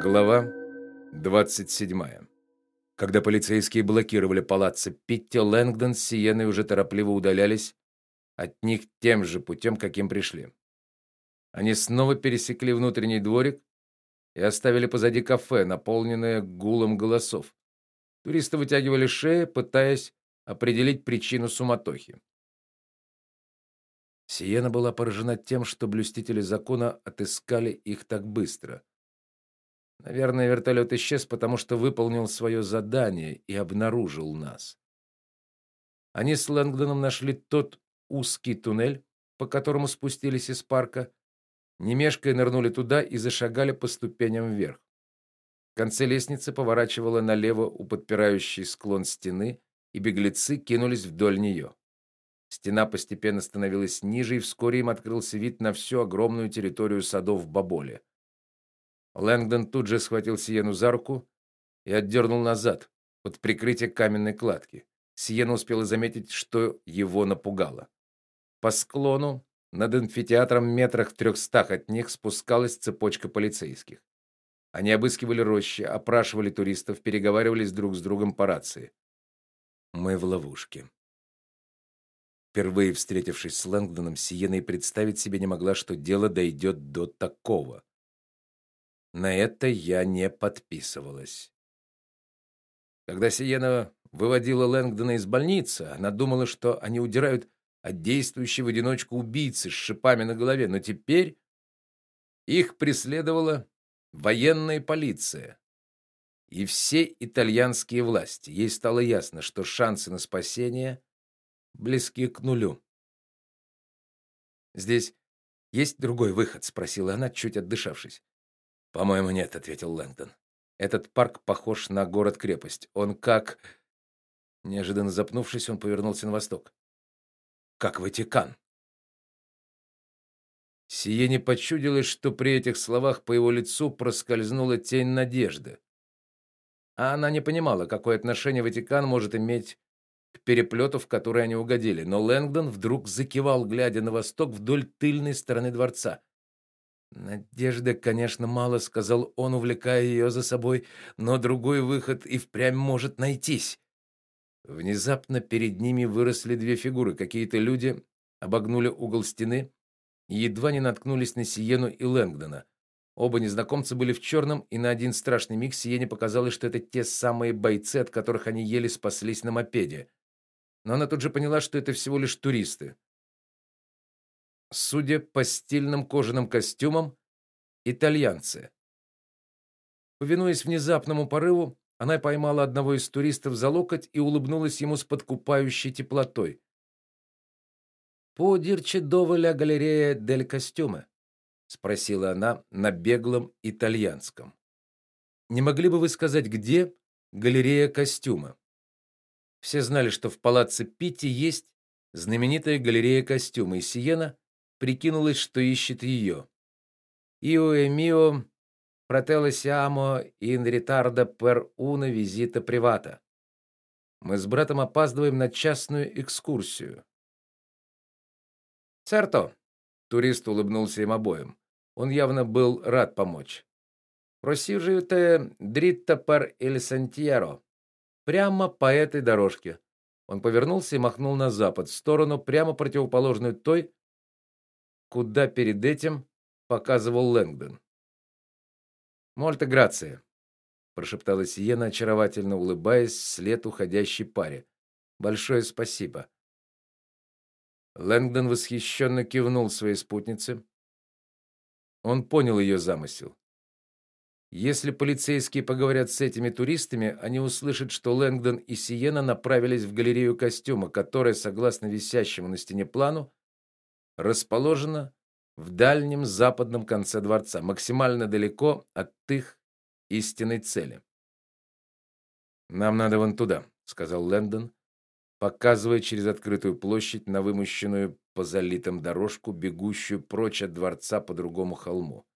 Глава 27. Когда полицейские блокировали палаццо Питти, Лэнгдон с Сиеной уже торопливо удалялись от них тем же путем, каким пришли. Они снова пересекли внутренний дворик и оставили позади кафе, наполненное гулом голосов. Туристы вытягивали шеи, пытаясь определить причину суматохи. Сиена была поражена тем, что блюстители закона отыскали их так быстро. Наверное, вертолет исчез, потому что выполнил свое задание и обнаружил нас. Они с Лэнгдоном нашли тот узкий туннель, по которому спустились из парка, не мешкая нырнули туда и зашагали по ступеням вверх. В конце лестницы поворачивала налево у подпирающей склон стены, и беглецы кинулись вдоль нее. Стена постепенно становилась ниже, и вскоре им открылся вид на всю огромную территорию садов в Баболе. Лэнгдон тут же схватил Сиену за руку и отдернул назад под прикрытие каменной кладки. Сиена успела заметить, что его напугало. По склону над амфитеатром метрах в трехстах от них спускалась цепочка полицейских. Они обыскивали рощи, опрашивали туристов, переговаривались друг с другом по рации. Мы в ловушке. Впервые встретившись с Лэнгдоном, Сиена и представить себе не могла, что дело дойдет до такого. На это я не подписывалась. Когда Сиена выводила Лэнгдона из больницы, она думала, что они удирают от действующей в одиночку убийцы с шипами на голове, но теперь их преследовала военная полиция и все итальянские власти. Ей стало ясно, что шансы на спасение близки к нулю. Здесь есть другой выход, спросила она, чуть отдышавшись. По-моему, нет, ответил Лэнгдон. Этот парк похож на город-крепость. Он как Неожиданно запнувшись, он повернулся на восток. Как Ватикан. Сие не почудилось, что при этих словах по его лицу проскользнула тень надежды. А она не понимала, какое отношение Ватикан может иметь к переплету, в который они угодили, но Лэнгдон вдруг закивал, глядя на восток вдоль тыльной стороны дворца. Надежды, конечно, мало, сказал он, увлекая ее за собой, но другой выход и впрямь может найтись. Внезапно перед ними выросли две фигуры. Какие-то люди обогнули угол стены и едва не наткнулись на Сиену и Лэнгдона. Оба незнакомца были в черном, и на один страшный миг Сиене показалось, что это те самые бойцы, от которых они еле спаслись на мопеде. Но она тут же поняла, что это всего лишь туристы. Судя по стильным кожаным костюмам, итальянцы. Повинуясь внезапному порыву, она поймала одного из туристов за локоть и улыбнулась ему с подкупающей теплотой. «Подирче доволя галерея дель костюме?» — спросила она на беглом итальянском. «Не могли бы вы сказать, где галерея костюма?» Все знали, что в палаццо Питти есть знаменитая галерея костюма, и Сиена прикинулась, что ищет ее. «Ио e mio Fratello siamo in ritardo per. Мы с братом опаздываем на частную экскурсию. Церто. Турист улыбнулся им обоим. Он явно был рад помочь. Просиживайте дритто per il sentiero. Прямо по этой дорожке. Он повернулся и махнул на запад, в сторону прямо противоположную той, куда перед этим показывал Лэнгдон. Мольта грация, прошептала Сиена, очаровательно улыбаясь вслед уходящей паре. Большое спасибо. Лэнгдон восхищенно кивнул своей спутнице. Он понял ее замысел. Если полицейские поговорят с этими туристами, они услышат, что Лэнгдон и Сиена направились в галерею костюма, которая, согласно висящему на стене плану, расположена в дальнем западном конце дворца, максимально далеко от их истинной цели. Нам надо вон туда, сказал Лэндон, показывая через открытую площадь на вымощенную по залитым дорожку, бегущую прочь от дворца по другому холму.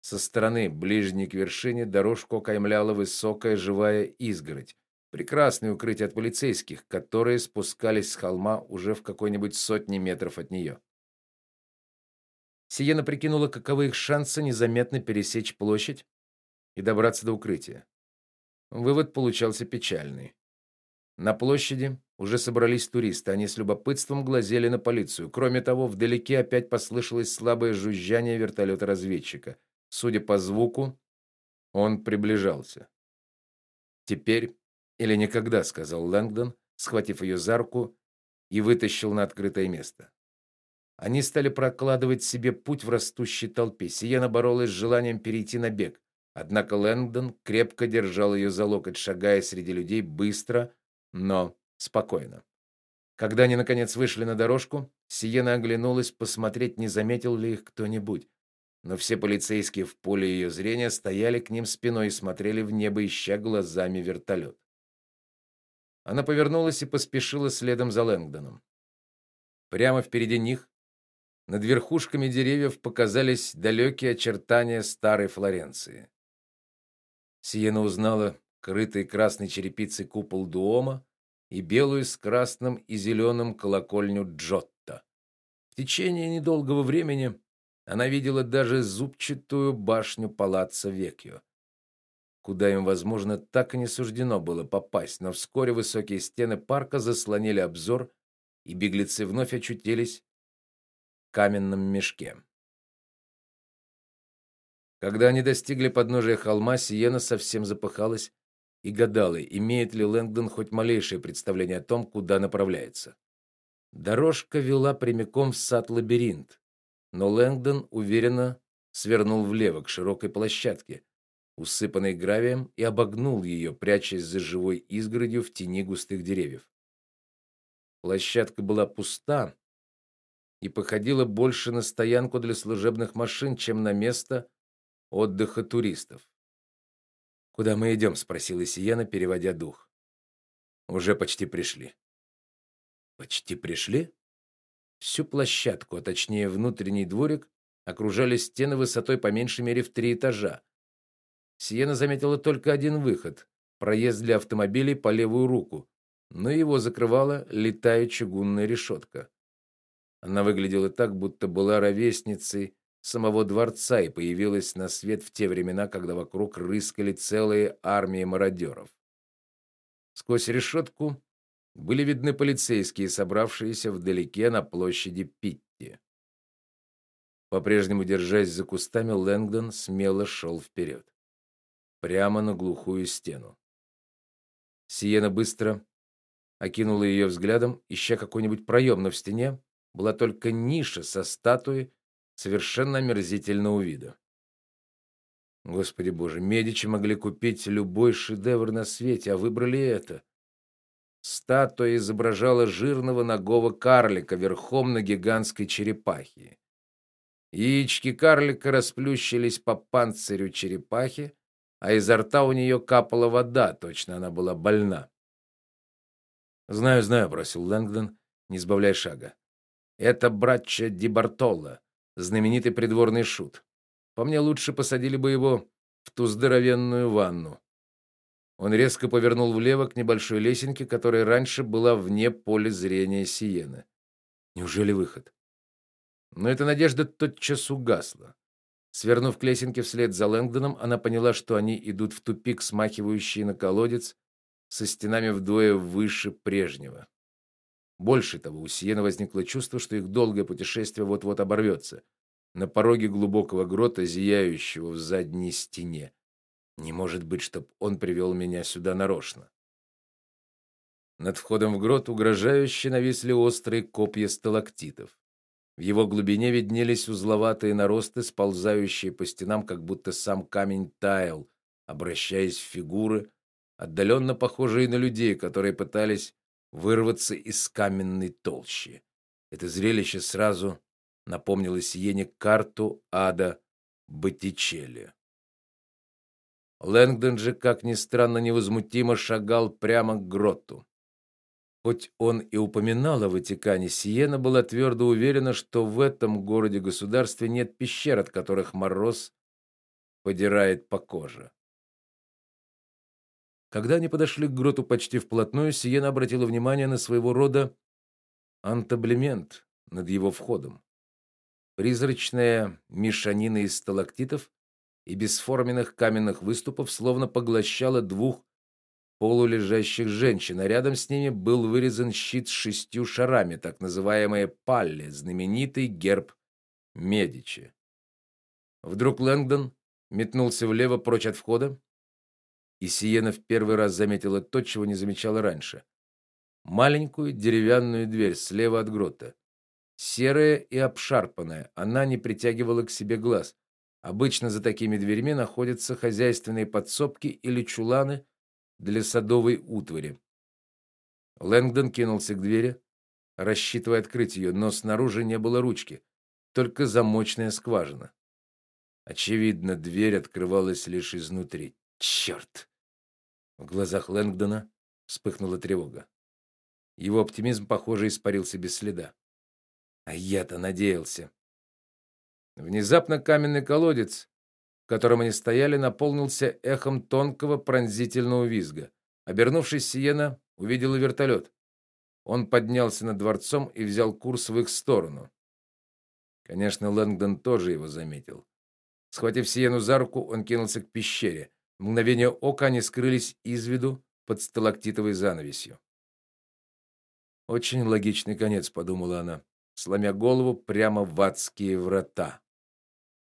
Со стороны, ближней к вершине, дорожку окаймляла высокая живая изгородь, прекрасное укрытие от полицейских, которые спускались с холма уже в какой-нибудь сотни метров от нее. Сиена прикинула, каковы их шансы незаметно пересечь площадь и добраться до укрытия. Вывод получался печальный. На площади уже собрались туристы, они с любопытством глазели на полицию. Кроме того, вдалеке опять послышалось слабое жужжание вертолета разведчика Судя по звуку, он приближался. Теперь или никогда, сказал Лэнгдон, схватив ее за руку и вытащил на открытое место. Они стали прокладывать себе путь в растущей толпе. Сиена боролась с желанием перейти на бег, однако Лэнгдон крепко держал ее за локоть, шагая среди людей быстро, но спокойно. Когда они наконец вышли на дорожку, Сиена оглянулась посмотреть, не заметил ли их кто-нибудь. Но все полицейские в поле ее зрения стояли к ним спиной и смотрели в небо, ища глазами вертолет. Она повернулась и поспешила следом за Лэнгдоном. Прямо впереди них, над верхушками деревьев показались далекие очертания старой Флоренции. Сиена узнала крытый красной черепицей купол Дуома и белую с красным и зеленым колокольню Джотто. В течение недолгого времени она видела даже зубчатую башню палаццо Векьо, куда им, возможно, так и не суждено было попасть, но вскоре высокие стены парка заслонили обзор, и беглецы вновь очутились каменном мешке. Когда они достигли подножия холма, Сиена совсем запыхалась и гадала, имеет ли Лэнгдон хоть малейшее представление о том, куда направляется. Дорожка вела прямиком в сад-лабиринт, но Лэнгдон уверенно свернул влево к широкой площадке, усыпанной гравием, и обогнул ее, прячась за живой изгородью в тени густых деревьев. Площадка была пуста и походила больше на стоянку для служебных машин, чем на место отдыха туристов. Куда мы идем?» — спросила Сиена, переводя дух. Уже почти пришли. Почти пришли? Всю площадку, а точнее внутренний дворик, окружали стены высотой по меньшей мере в три этажа. Сиена заметила только один выход проезд для автомобилей по левую руку, но его закрывала летая чугунная решетка. Она выглядела так, будто была ровесницей самого дворца и появилась на свет в те времена, когда вокруг рыскали целые армии мародеров. Сквозь решетку были видны полицейские, собравшиеся вдалеке на площади Питти. По-прежнему держась за кустами, Лэнгдон смело шел вперед, прямо на глухую стену. Сиена быстро окинула ее взглядом, ища какой-нибудь проем, но в стене была только ниша со статуей совершенно омерзительного вида. Господи Боже, Медичи могли купить любой шедевр на свете, а выбрали это. Статуя изображала жирного нагого карлика верхом на гигантской черепахе. Яички карлика расплющились по панцирю черепахи, а изо рта у нее капала вода, точно она была больна. "Знаю, знаю", бросил Лэнгдон, не сбавляя шага. "Это братча Ди Бартолло, знаменитый придворный шут. По мне лучше посадили бы его в ту здоровенную ванну. Он резко повернул влево к небольшой лесенке, которая раньше была вне поля зрения Сиены. Неужели выход? Но эта надежда тотчас угасла. Свернув к лесенке вслед за Лэнгдоном, она поняла, что они идут в тупик, смахивающий на колодец со стенами вдвое выше прежнего. Больше того, у Сиены возникло чувство, что их долгое путешествие вот-вот оборвется. На пороге глубокого грота, зияющего в задней стене. Не может быть, чтоб он привел меня сюда нарочно. Над входом в грот угрожающе нависли острые копья сталактитов. В его глубине виднелись узловатые наросты, сползающие по стенам, как будто сам камень таял, обращаясь в фигуры, отдаленно похожие на людей, которые пытались вырваться из каменной толщи. Это зрелище сразу напомнило Сиене карту ада Боттичелли. Лэнгдон же, как ни странно, невозмутимо шагал прямо к гроту. Хоть он и упоминал о Ватикане, Сиена была твердо уверена, что в этом городе-государстве нет пещер, от которых мороз подирает по коже. Когда они подошли к гроту почти вплотную, Сиена обратила внимание на своего рода антаблемент над его входом. Призрачная мешанина из сталактитов и бесформенных каменных выступов словно поглощала двух полулежащих женщин, а рядом с ними был вырезан щит с шестью шарами, так называемые палли, знаменитый герб Медичи. Вдруг Лэнгдон метнулся влево прочь от входа, и Сиена в первый раз заметила то, чего не замечала раньше. Маленькую деревянную дверь слева от грота. Серая и обшарпанная, она не притягивала к себе глаз. Обычно за такими дверьми находятся хозяйственные подсобки или чуланы для садовой утвари. Лэнгдон кинулся к двери, рассчитывая открыть ее, но снаружи не было ручки, только замочная скважина. Очевидно, дверь открывалась лишь изнутри. Черт! В глазах Лэнгдона вспыхнула тревога. Его оптимизм, похоже, испарился без следа. А я-то надеялся. Внезапно каменный колодец, в котором они стояли, наполнился эхом тонкого пронзительного визга. Обернувшись, Сиена увидела вертолет. Он поднялся над дворцом и взял курс в их сторону. Конечно, Лэнгдон тоже его заметил. Схватив Сиену за руку, он кинулся к пещере. В мгновение ока они скрылись из виду под сталактитовой занавесью. Очень логичный конец, подумала она, сломя голову прямо в адские врата.